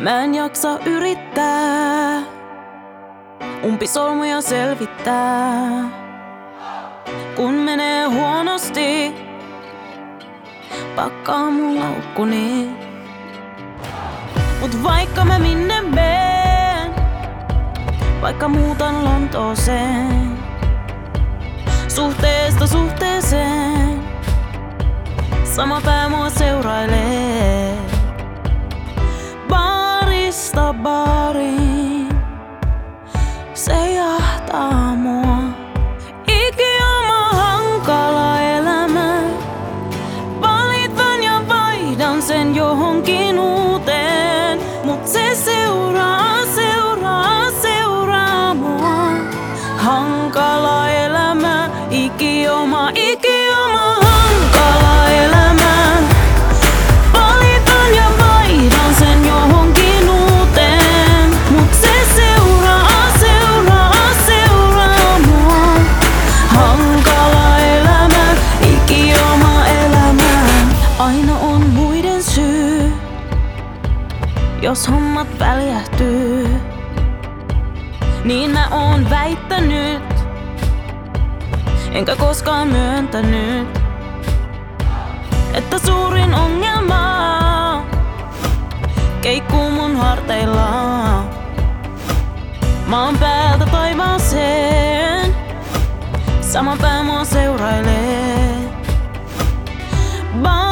Mä en jaksa yrittää umpisolmuja selvittää. Kun menee huonosti, pakkaa mun laukkuni. Mut vaikka mä minne meen, vaikka muutan Lontooseen, suhteesta suhteeseen, sama pää mua seurailee. Baarista baariin, se jahtaa mua. Ikioma hankala elämä, valitan ja vaihdan sen johonkin uuteen. Mut se seuraa, seuraa, seuraa mua. Hankala elämä, ikioma, ikioma jos hommat väljähtyy. Niin mä oon väittänyt, enkä koskaan myöntänyt, että suurin ongelma keikkuu mun harteilla. Maan päältä taivaaseen, sama pää mua seurailee. Baariin.